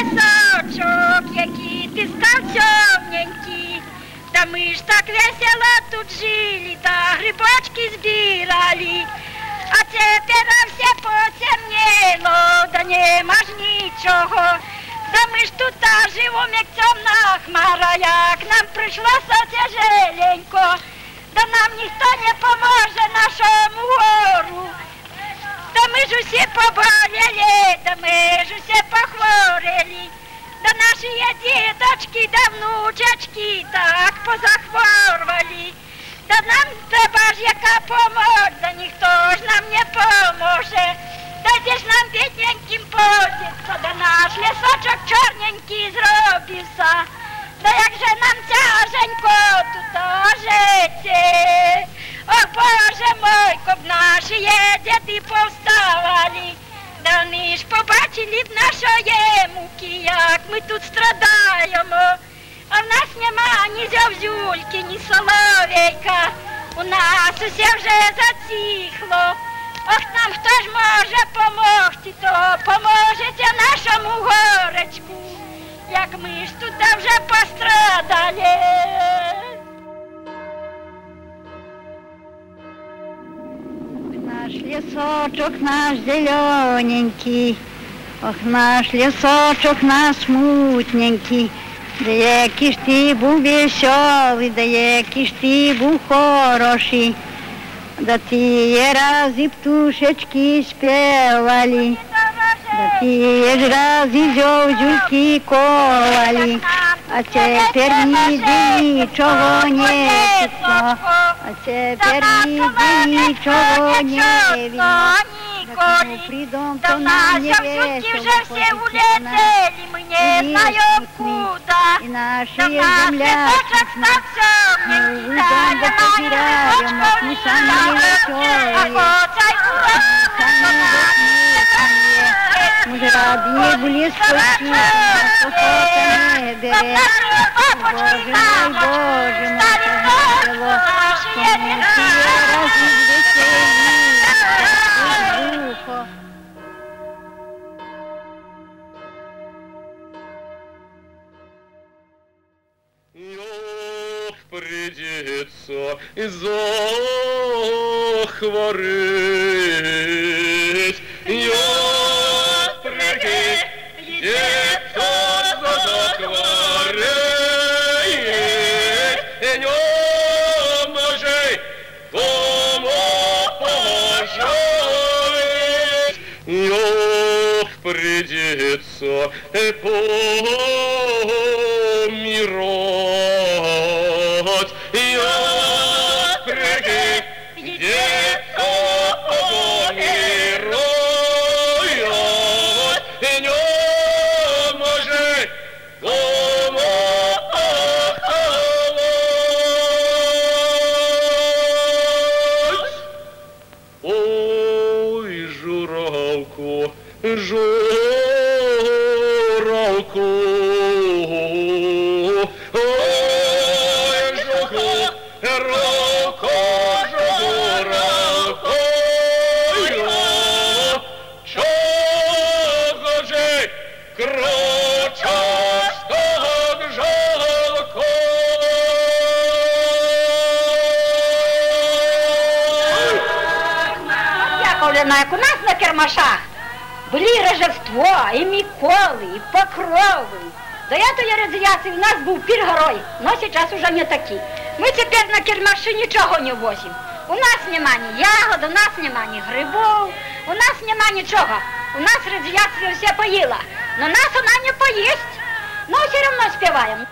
лісочок, який ти став темненький. Та ми ж так весело тут жили, та грибочки збирали. А тепер все потемніло, да нема ж нічого. Да ми ж тут та живемо, як темна хмара, як нам прийшлося тяжеленько. Да нам ніхто не поможе нашому гору. Да ми ж усі поболели, да ми ж усі похворели. Да наші діточки, да внучечки так позахворвали. Да нам треба ж яка помочь, да ніхто ж нам не поможе. Да де ж нам бідненьким позиться, да наш лісочок чорненький зробився. Да як же нам тяженько тут жити. Наші діти повставали. Да вони ж побачили б нашої муки, як ми тут страдаємо. А в нас нема ні зявзюльки, ні соловейка. У нас усе вже затихло. Ох, нам хто ж може помогти, то поможете нашому горечку, як ми ж тут вже пострадали. Наш лісочок наш зелененький, ох наш лісочок наш мутненький, да який ж ти був веселий, да який ж ти був хороший, да тіє рази птушечки співали, да тіє ж рази зьовзюльки колали, а тепер ніде нічого не чутно. А тепер ніде нічого не видно. Ніколи. Придом, Да то в нам нас не все вже весело, все ходить улетели, мы не Есть знаем тут мы. куда. І наші Да в нас земля, лесочек стал темненький, Мы да, уйдем, да я потеряем, лесочком а мы сами не веселые. А коцай Самі Ми ж раді були спочити, а охота не бере. Боже мой, Боже мой, це село, тому всі рази веселі, духо. Ох, придется захворить. Ох, придется помирать. Журавку. Ой, журавку, журавку, журавку. Чого же крочаш так жалко? Яковлевна, як у нас на кермашах були рождество, і Миколи, і Покрови. До этого радіації у нас був пір герой, но сейчас уже не такі. Ми тепер на кермаші нічого не возимо. У нас нема ні ягод, у нас нема ні грибов, у нас нема нічого. У нас радіація все поїла, но нас вона не поїсть. Но все одно співаємо.